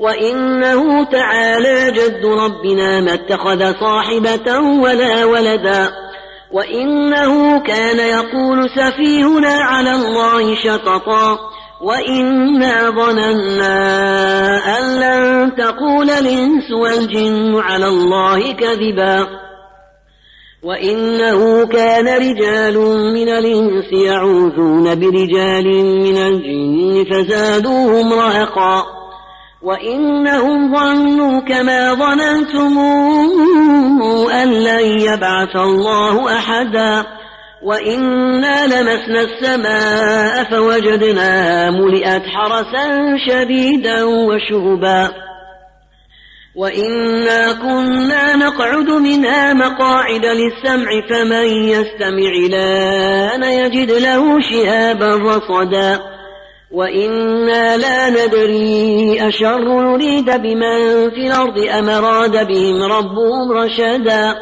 وإنه تعالى جد ربنا ما اتخذ صاحبة ولا ولدا وإنه كان يقول سفيهنا على الله شططا وإنا ظننا أن لن تقول الإنس والجن على الله كذبا وإنه كان رجال من الإنس يعوذون برجال من الجن فزادوهم رهقا وإنهم ظنوا كما ظننتم أن لن يبعث الله أحدا وإنا لمسنا السماء فوجدناها ملئت حرسا شديدا وشهبا وإنا كنا نقعد منها مقاعد للسمع فمن يستمع لأن يجد له شهابا رصدا وإنا لا ندري أشر نريد بمن في الأرض أم أراد بهم ربهم رشدا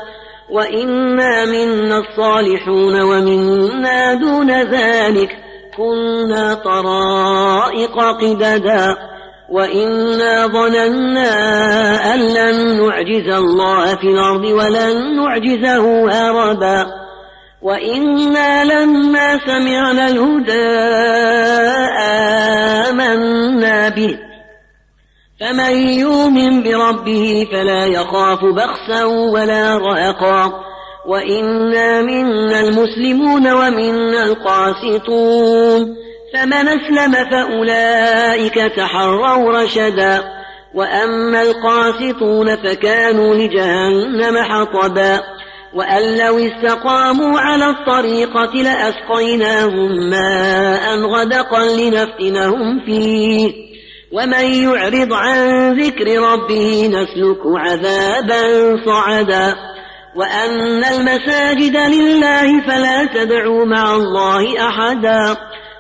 وإنا منا الصالحون ومنا دون ذلك كنا طرائق قددا وإنا ظننا أن لن نعجز الله في الأرض ولن نعجزه هربا وإنا لما سمعنا الهدى به. فمن يؤمن بربه فلا يخاف بخسا ولا رهقا. وإنا منا المسلمون ومنا القاسطون. فمن أسلم فأولئك تحروا رشدا. وأما القاسطون فكانوا لجهنم حطبا. وأن لو استقاموا على الطريقة لأسقيناهم ماء غدقا لنفتنهم فيه. ومن يعرض عن ذكر ربه نسلك عذابا صعدا. وأن المساجد لله فلا تدعوا مع الله أحدا.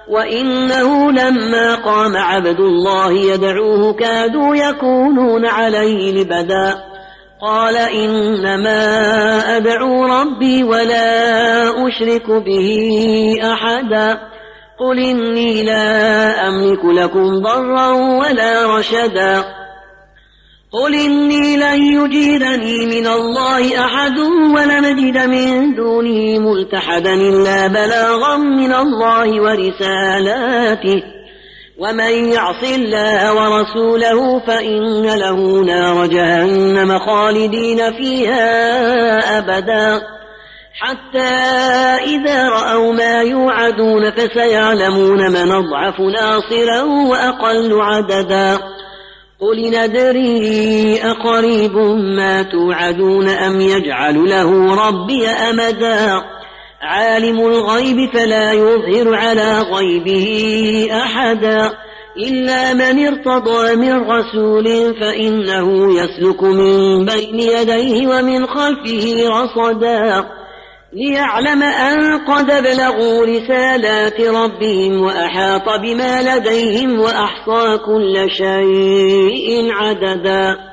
وإنه لما قام عبد الله يدعوه كادوا يكونون عليه لبدا. قال إنما أدعو ربي ولا أشرك به أحدا. قل إني لا أملك لكم ضرا ولا رشدا. قل إني لن يجيرني من الله أحد ولنجد من دونه ملتحدا إلا بلاغا من الله ورسالاته. ومن يعص الله ورسوله فإن له نار جهنم خالدين فيها أبدا. حتى إذا رأوا ما يوعدون فسيعلمون من أضعف ناصرا وأقل عددا. قل ندري أقريب ما توعدون أم يجعل له ربي أمدا. عالم الغيب فلا يظهر على غيبه أحدا. إلا من ارتضى من رسول فإنه يسلك من بين يديه ومن خلفه رصدا. ليعلم أن قد بلغوا رسالات ربهم وأحاط بما لديهم وأحصى كل شيء عددا.